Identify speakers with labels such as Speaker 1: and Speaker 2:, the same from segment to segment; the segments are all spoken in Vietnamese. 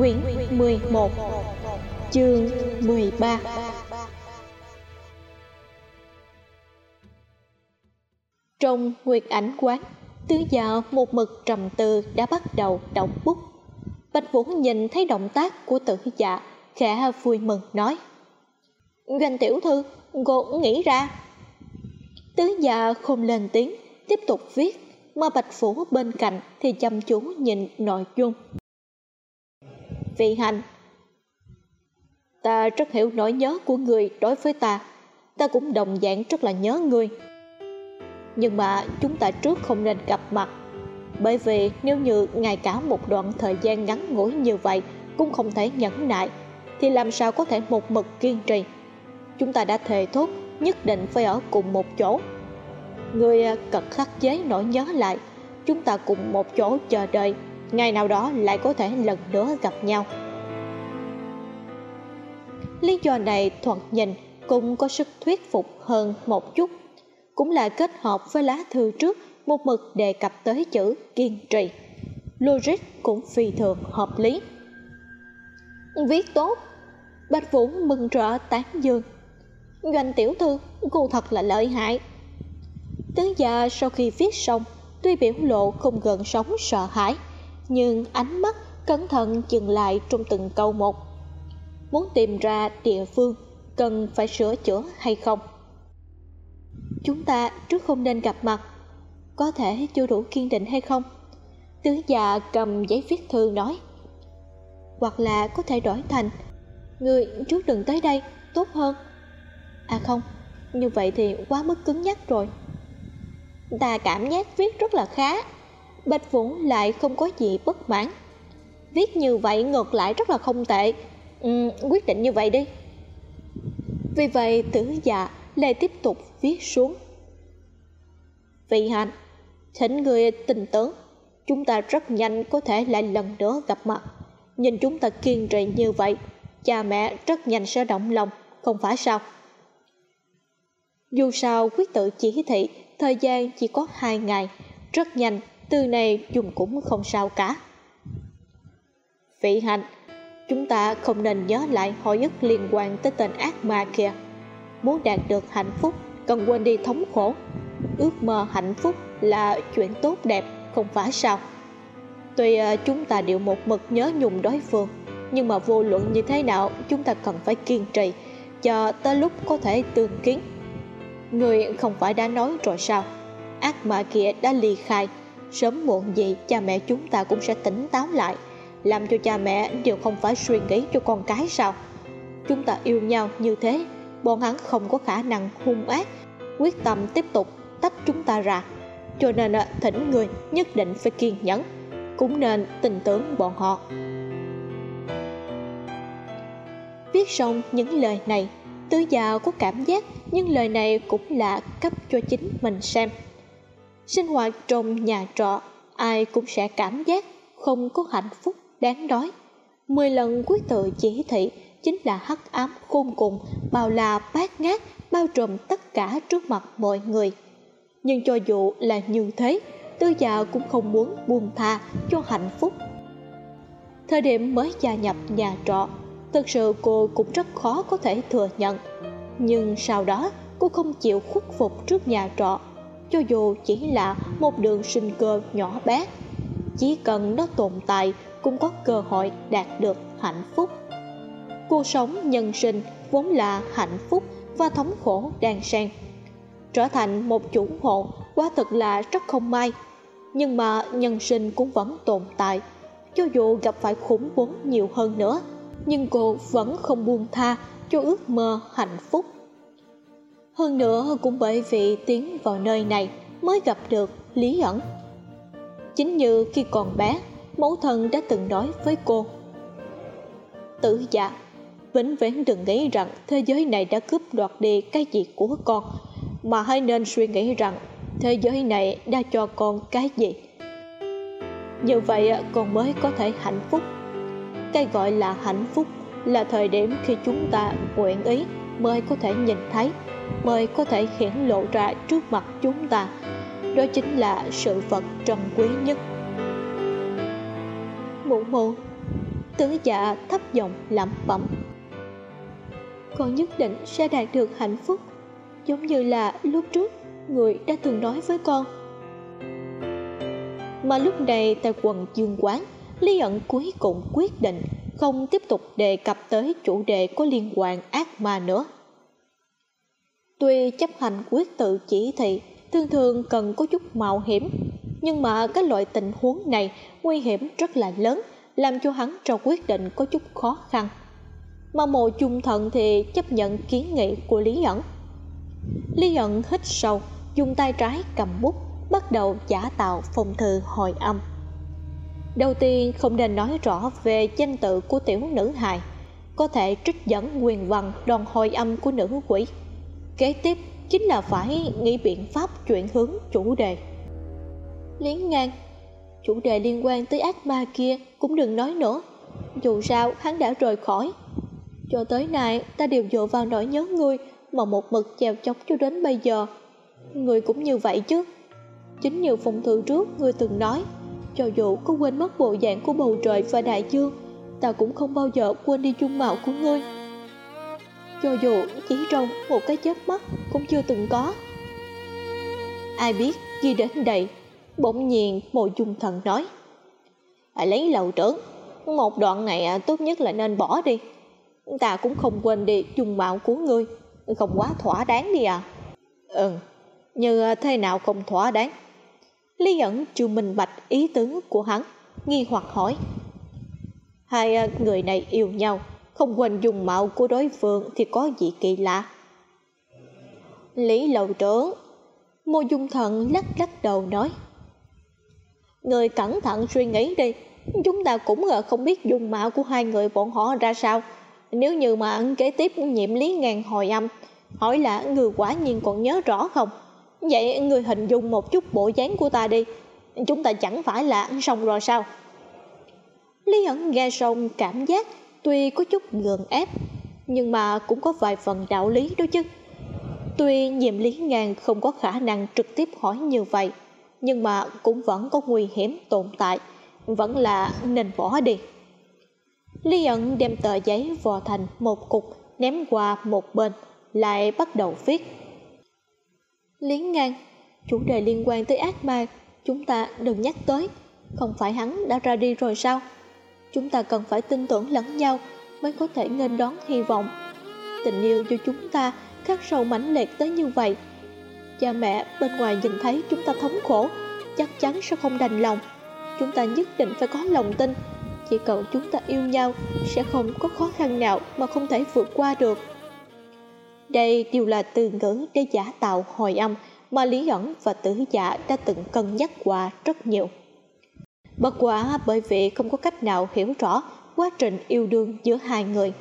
Speaker 1: Quyển 11 Chương 13 Trong nguyệt ảnh quán Tứ dạ một mực trầm tư đã bắt đầu động bút. Bạch Vũ nhìn thấy động tác của tử dạ Khẽ vui mừng nói Doanh tiểu thư, cô nghĩ ra. Tứ dạ không lên tiếng Tiếp tục viết Mà Bạch Vũ bên cạnh thì chăm chú nhìn nội dung. Vị hành. Ta rất hiểu nỗi nhớ của người đối với ta. Ta cũng đồng dạng rất là nhớ người. Nhưng mà chúng ta trước không nên gặp mặt. Bởi vì nếu như ngay cả một đoạn thời gian ngắn ngủi như vậy Cũng không thể nhẫn nại, Thì làm sao có thể một mực kiên trì? Chúng ta đã thề thốt nhất định phải ở cùng một chỗ. Người à, cật khắc chế nỗi nhớ lại, Chúng ta cùng một chỗ chờ đợi. Ngày nào đó lại có thể lần nữa gặp nhau. Lý do này thoạt nhìn cũng có sức thuyết phục hơn một chút. Cũng là kết hợp với lá thư trước, một mực đề cập tới chữ kiên trì. Logic cũng phi thường hợp lý. Viết tốt. Bạch vũ mừng rỡ tán dương. Doanh tiểu thư, cô thật là lợi hại. Tướng gia sau khi viết xong, tuy biểu lộ không gần sống sợ hãi nhưng ánh mắt cẩn thận dừng lại trong từng câu một. Muốn tìm ra địa phương, cần phải sửa chữa hay không? Chúng ta trước không nên gặp mặt, có thể chưa đủ kiên định hay không? Tứ già cầm giấy viết thư nói. Hoặc là có thể đổi thành, người trước đừng tới đây, tốt hơn. À không, như vậy thì quá mức cứng nhắc rồi. Ta cảm giác viết rất là khá bạch vũ lại không có gì bất mãn. Viết như vậy ngược lại rất là không tệ. Ừ, quyết định như vậy đi. Vì vậy tử dạ lại tiếp tục viết xuống. Vị hạnh thỉnh người tình tưởng chúng ta rất nhanh có thể lại lần nữa gặp mặt. Nhìn chúng ta kiên trì như vậy cha mẹ rất nhanh sẽ động lòng không phải sao? Dù sao quyết tự chỉ thị thời gian chỉ có hai ngày. Rất nhanh từ này dùng cũng không sao cả. Vị hạnh, chúng ta không nên nhớ lại hồi ức liên quan tới tên ác ma kia. Muốn đạt được hạnh phúc, cần quên đi thống khổ. Ước mơ hạnh phúc là chuyện tốt đẹp, không phải sao? Tuy ờ, chúng ta đều một mực nhớ nhung đối phương, nhưng mà vô luận như thế nào, chúng ta cần phải kiên trì, cho tới lúc có thể tương kiến. Người không phải đã nói rồi sao? Ác ma kia đã ly khai sớm muộn gì cha mẹ chúng ta cũng sẽ tỉnh táo lại, làm cho cha mẹ đều không phải suy nghĩ cho con cái sao. Chúng ta yêu nhau như thế, bọn hắn không có khả năng hung ác, quyết tâm tiếp tục tách chúng ta ra. Cho nên à, thỉnh người nhất định phải kiên nhẫn, cũng nên tin tưởng bọn họ. Viết xong những lời này, tứ già có cảm giác những lời này cũng là cấp cho chính mình xem sinh hoạt trong nhà trọ, ai cũng sẽ cảm giác không có hạnh phúc đáng đói. Mười lần quyết tự chỉ thị chính là hắc ám khôn cùng, bao la bát ngát, bao trùm tất cả trước mặt mọi người. Nhưng cho dù là như thế tư già cũng không muốn buông tha cho hạnh phúc. Thời điểm mới gia nhập nhà trọ thực sự cô cũng rất khó có thể thừa nhận. Nhưng sau đó, cô không chịu khuất phục trước nhà trọ cho dù chỉ là một đường sinh cơ nhỏ bé, chỉ cần nó tồn tại cũng có cơ hội đạt được hạnh phúc. Cuộc sống nhân sinh vốn là hạnh phúc và thống khổ đan xen, trở thành một chủ hộ quá thực là rất không may. Nhưng mà nhân sinh cũng vẫn tồn tại, cho dù gặp phải khủng bố nhiều hơn nữa, nhưng cô vẫn không buông tha cho ước mơ hạnh phúc hơn nữa cũng bởi vì tiến vào nơi này mới gặp được lý ẩn. Chính như khi còn bé, mẫu thân đã từng nói với cô, tử dạ vĩnh viễn đừng nghĩ rằng thế giới này đã cướp đoạt đi cái gì của con, mà hãy nên suy nghĩ rằng thế giới này đã cho con cái gì. Như vậy, con mới có thể hạnh phúc. Cái gọi là hạnh phúc là thời điểm khi chúng ta nguyện ý mới có thể nhìn thấy mới có thể hiển lộ ra trước mặt chúng ta. Đó chính là sự vật trân quý nhất. Mụ mụ, tứ dạ thấp giọng lẩm bẩm. Con nhất định sẽ đạt được hạnh phúc, giống như là lúc trước người đã từng nói với con. Mà lúc này tại quần dương quán, lý ẩn cuối cùng quyết định không tiếp tục đề cập tới chủ đề có liên quan ác ma nữa tuy chấp hành quyết tự chỉ thị thường thường cần có chút mạo hiểm, nhưng mà cái loại tình huống này nguy hiểm rất là lớn, làm cho hắn cho quyết định có chút khó khăn. Mà mộ chung thận thì chấp nhận kiến nghị của lý ẩn. Lý ẩn hít sâu, dùng tay trái cầm bút, bắt đầu giả tạo phong thư hồi âm. Đầu tiên không nên nói rõ về danh tự của tiểu nữ hài, có thể trích dẫn quyền văn đòn hồi âm của nữ quỷ kế tiếp chính là phải nghĩ biện pháp chuyển hướng chủ đề. Liến ngang, chủ đề liên quan tới ác ma kia cũng đừng nói nữa. Dù sao, hắn đã rời khỏi. Cho tới nay, ta đều dựa vào nỗi nhớ ngươi mà một mực chèo chóng cho đến bây giờ. Ngươi cũng như vậy chứ. Chính như phong thư trước ngươi từng nói, cho dù có quên mất bộ dạng của bầu trời và đại dương, ta cũng không bao giờ quên đi dung mạo của ngươi cho dù chỉ trong một cái chớp mắt cũng chưa từng có. Ai biết khi đến đây bỗng nhiên mộ dung thần nói hãy lấy lầu trưởng một đoạn này à, tốt nhất là nên bỏ đi. Ta cũng không quên đi dùng mạo của ngươi không quá thỏa đáng đi à. Ừ như thế nào không thỏa đáng? Lý ẩn chưa minh bạch ý tứ của hắn nghi hoặc hỏi hai người này yêu nhau không quên dùng mạo của đối phương thì có gì kỳ lạ. Lý lầu trưởng mô dung thần lắc lắc đầu nói, người cẩn thận suy nghĩ đi, chúng ta cũng không biết dùng mạo của hai người bọn họ ra sao. Nếu như mà kế tiếp nhiệm lý ngàn hồi âm, hỏi là người quả nhiên còn nhớ rõ không? Vậy người hình dung một chút bộ dáng của ta đi, chúng ta chẳng phải là xong rồi sao? Lý ẩn nghe xong cảm giác tuy có chút gượng ép, nhưng mà cũng có vài phần đạo lý đó chứ. Tuy nhiệm lý ngàn không có khả năng trực tiếp hỏi như vậy, nhưng mà cũng vẫn có nguy hiểm tồn tại, vẫn là nên bỏ đi. Lý ẩn đem tờ giấy vò thành một cục, ném qua một bên, lại bắt đầu viết. Lý ngang chủ đề liên quan tới ác ma, chúng ta đừng nhắc tới. Không phải hắn đã ra đi rồi sao? Chúng ta cần phải tin tưởng lẫn nhau mới có thể nghênh đón hy vọng. Tình yêu cho chúng ta khắc sâu mãnh liệt tới như vậy. Cha mẹ bên ngoài nhìn thấy chúng ta thống khổ, chắc chắn sẽ không đành lòng. Chúng ta nhất định phải có lòng tin. Chỉ cần chúng ta yêu nhau, sẽ không có khó khăn nào mà không thể vượt qua được. Đây đều là từ ngữ để giả tạo hồi âm mà lý ẩn và tử giả đã từng cân nhắc qua rất nhiều bất quá bởi vì không có cách nào hiểu rõ quá trình yêu đương giữa hai người.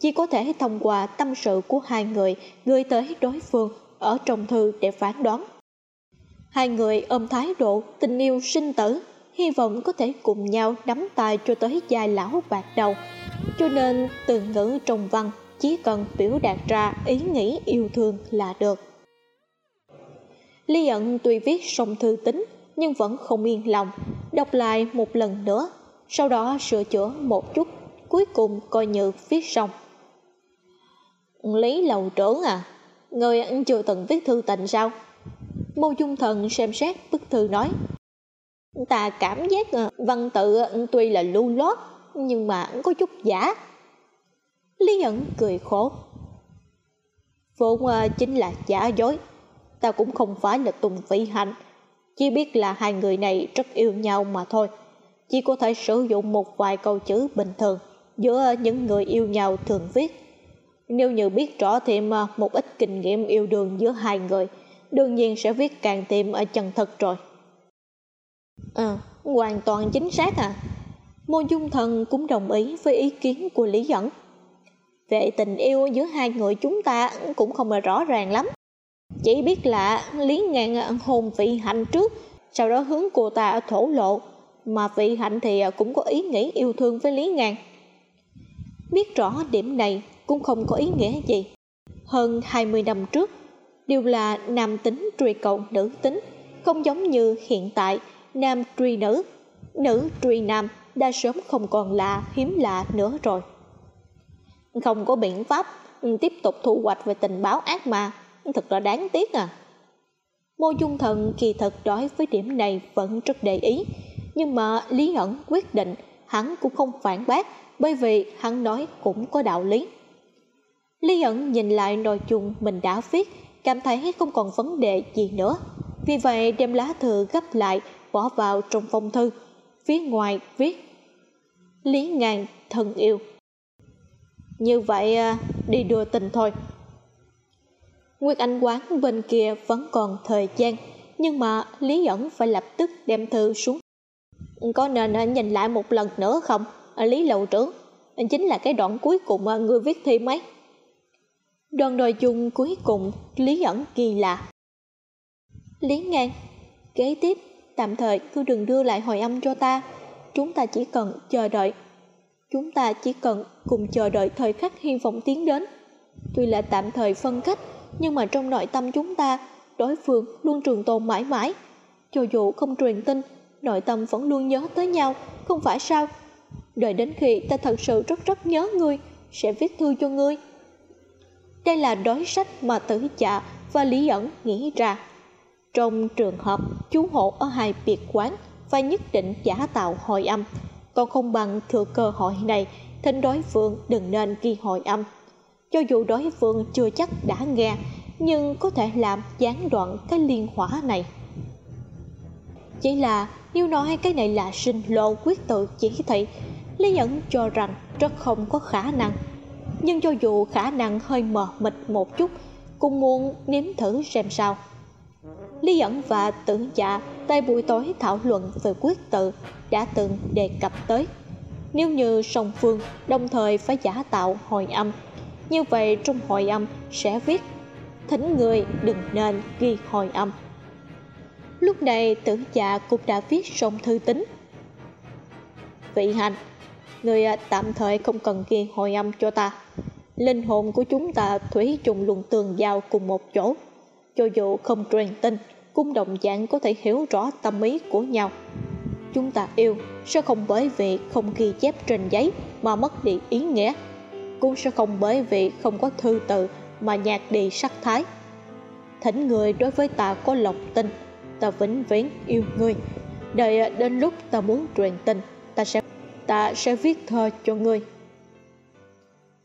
Speaker 1: Chỉ có thể thông qua tâm sự của hai người gửi tới đối phương ở trong thư để phán đoán. Hai người ôm thái độ tình yêu sinh tử, hy vọng có thể cùng nhau nắm tay cho tới giai lão bạc đầu. Cho nên từ ngữ trong văn chỉ cần biểu đạt ra ý nghĩ yêu thương là được. Lý ẩn tuy viết xong thư tính nhưng vẫn không yên lòng đọc lại một lần nữa, sau đó sửa chữa một chút, cuối cùng coi như viết xong. Lý lầu trưởng à người chưa từng viết thư tình sao? Mô dung thần xem xét bức thư nói, ta cảm giác ờ, văn tự ờ, tuy là lưu lót nhưng mà có chút giả. Lý ẩn cười khổ, vốn ờ, chính là giả dối, ta cũng không phải là tùng vị hạnh chỉ biết là hai người này rất yêu nhau mà thôi. Chỉ có thể sử dụng một vài câu chữ bình thường giữa những người yêu nhau thường viết. Nếu như biết rõ thêm à, một ít kinh nghiệm yêu đương giữa hai người đương nhiên sẽ viết càng thêm ở chân thật rồi. À, hoàn toàn chính xác à. Mô dung thần cũng đồng ý với ý kiến của lý dẫn. Về tình yêu giữa hai người chúng ta cũng không là rõ ràng lắm chỉ biết là lý ngang hôn vị hạnh trước, sau đó hướng cô ta thổ lộ. Mà vị hạnh thì cũng có ý nghĩ yêu thương với lý ngang biết rõ điểm này cũng không có ý nghĩa gì. Hơn hai mươi năm trước, đều là nam tính truy cầu nữ tính, không giống như hiện tại, nam truy nữ. Nữ truy nam đã sớm không còn là hiếm lạ nữa rồi. Không có biện pháp tiếp tục thu hoạch về tình báo ác mà thật là đáng tiếc à. Mô dung thần kỳ thật đối với điểm này vẫn rất để ý, nhưng mà lý ẩn quyết định hắn cũng không phản bác, bởi vì hắn nói cũng có đạo lý. Lý ẩn nhìn lại nội dung mình đã viết, cảm thấy không còn vấn đề gì nữa. Vì vậy đem lá thư gấp lại, bỏ vào trong phong thư, phía ngoài viết, lý ngàn, thân yêu. Như vậy à, đi đưa tình thôi nguyệt anh quán bên kia vẫn còn thời gian, nhưng mà lý Nhẫn phải lập tức đem thư xuống. Có nên nhìn lại một lần nữa không, lý lầu trưởng? Chính là cái đoạn cuối cùng người viết thi mấy? Đoạn nội dung cuối cùng, lý Nhẫn kỳ lạ. lý ngang, kế tiếp, tạm thời cứ đừng đưa lại hồi âm cho ta. Chúng ta chỉ cần chờ đợi. Chúng ta chỉ cần cùng chờ đợi thời khắc hy vọng tiến đến. Tuy là tạm thời phân cách nhưng mà trong nội tâm chúng ta, đối phương luôn trường tồn mãi mãi. Cho dù không truyền tin, nội tâm vẫn luôn nhớ tới nhau, không phải sao? Đợi đến khi ta thật sự rất rất nhớ ngươi, sẽ viết thư cho ngươi. Đây là đối sách mà tử chạ và lý ẩn nghĩ ra. Trong trường hợp chú hộ ở hai biệt quán phải nhất định giả tạo hồi âm, còn không bằng thừa cơ hội này, thỉnh đối phương đừng nên ghi hồi âm cho dù đối phương chưa chắc đã nghe, nhưng có thể làm gián đoạn cái liên hỏa này. Chỉ là nếu nói cái này là sinh lộ quyết tự chỉ thị, lý nhẫn cho rằng rất không có khả năng. Nhưng cho dù khả năng hơi mờ mịt một chút, cũng muốn nếm thử xem sao. Lý dẫn và tử dạ tại buổi tối thảo luận về quyết tự đã từng đề cập tới. Nếu như song phương đồng thời phải giả tạo hồi âm như vậy trong hồi âm sẽ viết, thỉnh người đừng nên ghi hồi âm. Lúc này tử dạ cũng đã viết xong thư tín. Vị hành, người à, tạm thời không cần ghi hồi âm cho ta. Linh hồn của chúng ta thủy chung luận tường giao cùng một chỗ. Cho dù không truyền tin, cũng đồng dạng có thể hiểu rõ tâm ý của nhau. Chúng ta yêu sẽ không bởi vì không ghi chép trên giấy mà mất đi ý nghĩa cũng sẽ không bởi vì không có thư từ mà nhạt đi sắc thái. Thỉnh người đối với ta có lòng tin, ta vĩnh viễn yêu ngươi. Đợi đến lúc ta muốn truyền tình ta sẽ ta sẽ viết thơ cho ngươi.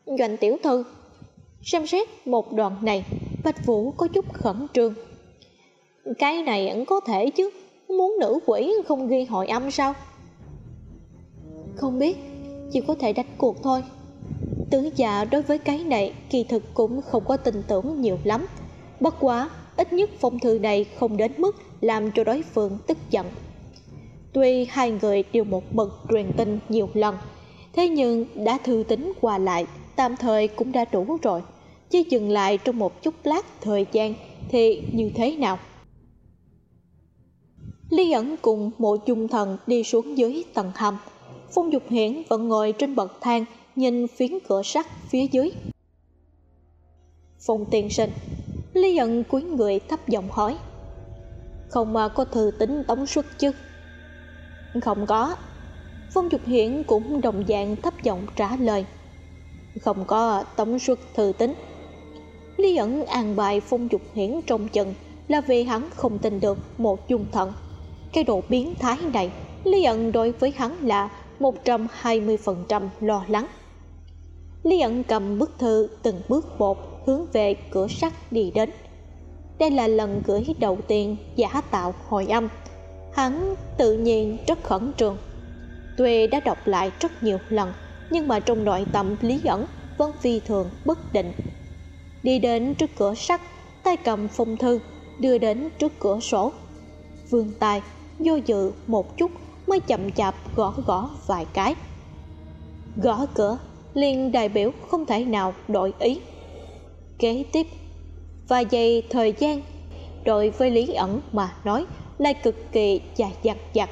Speaker 1: Doanh tiểu thư, xem xét một đoạn này, bạch vũ có chút khẩn trương. Cái này vẫn có thể chứ, muốn nữ quỷ không ghi hội âm sao? Không biết, chỉ có thể đánh cuộc thôi tứ già đối với cái này kỳ thực cũng không có tin tưởng nhiều lắm. Bất quá, ít nhất phong thư này không đến mức làm cho đối phương tức giận. Tuy hai người đều một mực truyền tin nhiều lần, thế nhưng đã thư tính qua lại, tạm thời cũng đã đủ rồi. Chứ dừng lại trong một chút lát thời gian thì như thế nào? Lý ẩn cùng mộ dung thần đi xuống dưới tầng hầm. Phong Dục Hiển vẫn ngồi trên bậc thang Nhìn phiến cửa sắt phía dưới. Phùng tiên sinh, Lý ẩn cúi người thấp giọng hỏi. Không mà có thư tính tống suất chứ? Không có. Phong Dục Hiển cũng đồng dạng thấp giọng trả lời. Không có tống suất thư tính Lý ẩn an bài Phong Dục Hiển trong chừng Là vì hắn không tin được một dung thận cái độ biến thái này, Lý ẩn đối với hắn là 120% lo lắng. Lý ẩn cầm bức thư, từng bước một hướng về cửa sắt đi đến. Đây là lần gửi đầu tiên giả tạo hồi âm. Hắn tự nhiên rất khẩn trương. Tuy đã đọc lại rất nhiều lần, Nhưng mà trong nội tâm Lý ẩn vẫn phi thường bất định. Đi đến trước cửa sắt, Tay cầm phong thư, Đưa đến trước cửa sổ. Vương tay do dự một chút, mới chậm chạp gõ gõ vài cái. Gõ cửa liền đại biểu không thể nào đổi ý. Kế tiếp, vài giây thời gian đối với lý ẩn mà nói lại cực kỳ dài dặt dặt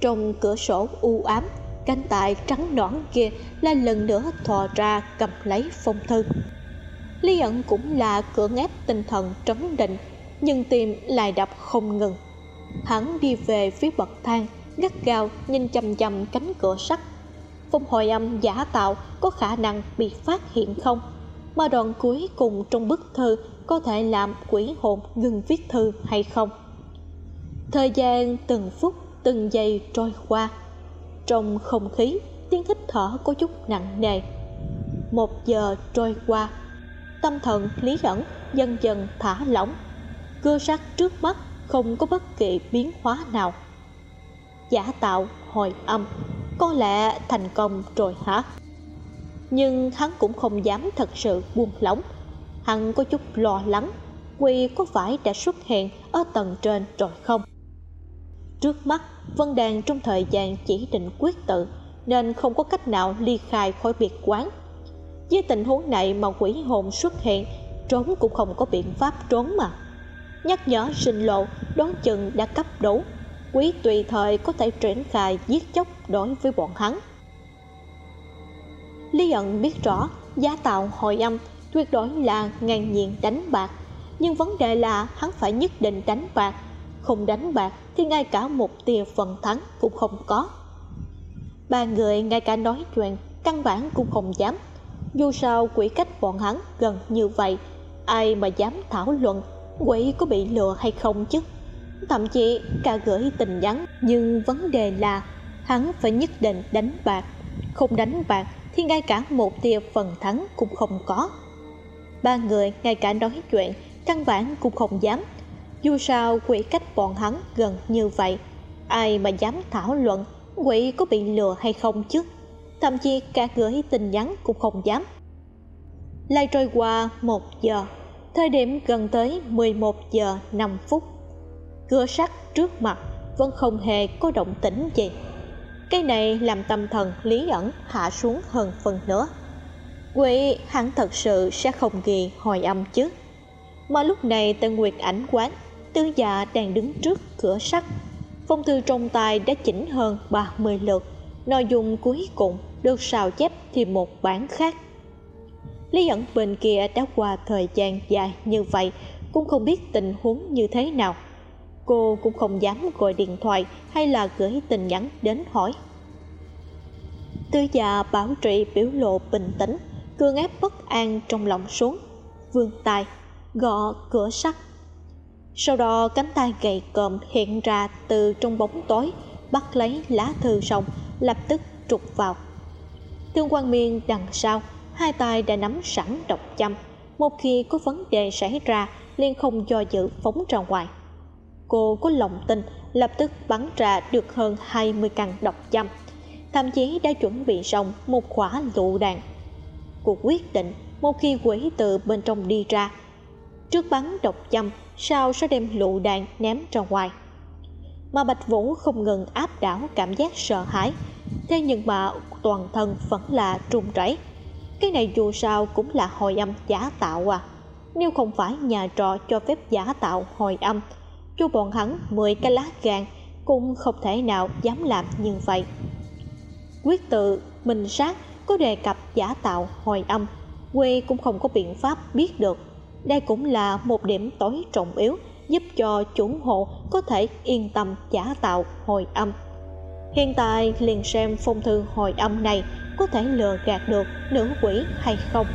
Speaker 1: trong cửa sổ u ám, cánh tay trắng nõn kia lại lần nữa thò ra cầm lấy phong thư. Lý ẩn cũng là cưỡng ép tinh thần trấn định, nhưng tim lại đập không ngừng. Hắn đi về phía bậc thang, gắt gao nhìn chằm chằm cánh cửa sắt phong hồi âm giả tạo có khả năng bị phát hiện không? Mà đoạn cuối cùng trong bức thư có thể làm quỷ hồn ngừng viết thư hay không? Thời gian từng phút, từng giây trôi qua. Trong không khí, tiếng hít thở có chút nặng nề. Một giờ trôi qua. Tâm thần lý ẩn dần dần thả lỏng. Cưa sắt trước mắt không có bất kỳ biến hóa nào. Giả tạo hồi âm có lẽ thành công rồi hả? Nhưng hắn cũng không dám thật sự buông lỏng. Hắn có chút lo lắng, quy có phải đã xuất hiện ở tầng trên rồi không? Trước mắt vân đàn trong thời gian chỉ định quyết tự, nên không có cách nào ly khai khỏi biệt quán. Với tình huống này mà quỷ hồn xuất hiện, trốn cũng không có biện pháp trốn mà. Nhắc nhở sinh lộ, đoán chừng đã cấp đủ. Quý tùy thời có thể triển khai giết chóc đối với bọn hắn. Lý ẩn biết rõ giá tạo hồi âm tuyệt đối là ngang nhiên đánh bạc, nhưng vấn đề là hắn phải nhất định đánh bạc. Không đánh bạc thì ngay cả một tia phần thắng cũng không có. Ba người ngay cả nói chuyện, căn bản cũng không dám. Dù sao quỹ cách bọn hắn gần như vậy, ai mà dám thảo luận, quỷ có bị lừa hay không chứ? Thậm chí cả gửi tình nhắn, nhưng vấn đề là hắn phải nhất định đánh bạc. Không đánh bạc thì ngay cả một tia phần thắng cũng không có. Ba người ngay cả nói chuyện, căn bản cũng không dám. Dù sao, quỷ cách bọn hắn gần như vậy. Ai mà dám thảo luận, quỷ có bị lừa hay không chứ? Thậm chí cả gửi tin nhắn cũng không dám. Lại trôi qua một giờ. Thời điểm gần tới 11 giờ 5 phút. Cửa sắt trước mặt vẫn không hề có động tĩnh gì cái này làm tâm thần lý ẩn, hạ xuống hơn phần nữa. Quỷ, hắn thật sự sẽ không ghi hồi âm chứ. Mà lúc này tên nguyệt ảnh quán tư dạ đang đứng trước cửa sắt. Phong thư trong tay đã chỉnh hơn 30 lượt. Nội dung cuối cùng được sao chép thì một bản khác. Lý ẩn bên kia đã qua thời gian dài như vậy, cũng không biết tình huống như thế nào cô cũng không dám gọi điện thoại hay là gửi tin nhắn đến hỏi. Tư già bảo trị biểu lộ bình tĩnh cương ép bất an trong lòng xuống. Vươn tay gõ cửa sắt. Sau đó cánh tay gầy còm hiện ra từ trong bóng tối, bắt lấy lá thư xong lập tức trục vào. Tương quan miên đằng sau, hai tay đã nắm sẵn độc châm. Một khi có vấn đề xảy ra, liền không do dự phóng ra ngoài cô có lòng tin, lập tức bắn ra được hơn 20 căn độc châm. Thậm chí đã chuẩn bị xong một quả lựu đạn. Cuộc quyết định một khi quỷ từ bên trong đi ra, trước bắn độc châm sau sẽ đem lựu đạn ném ra ngoài? Mà bạch vũ không ngừng áp đảo cảm giác sợ hãi, thế nhưng mà toàn thân vẫn là trùng rẩy. Cái này dù sao cũng là hồi âm giả tạo à. Nếu không phải nhà trọ cho phép giả tạo hồi âm cho bọn hắn mười cái lá gan cũng không thể nào dám làm như vậy. Quyết tự minh sát, có đề cập giả tạo hồi âm, quê cũng không có biện pháp biết được. Đây cũng là một điểm tối trọng yếu, giúp cho chủ hộ có thể yên tâm giả tạo hồi âm. Hiện tại liền xem phong thư hồi âm này có thể lừa gạt được nữ quỷ hay không.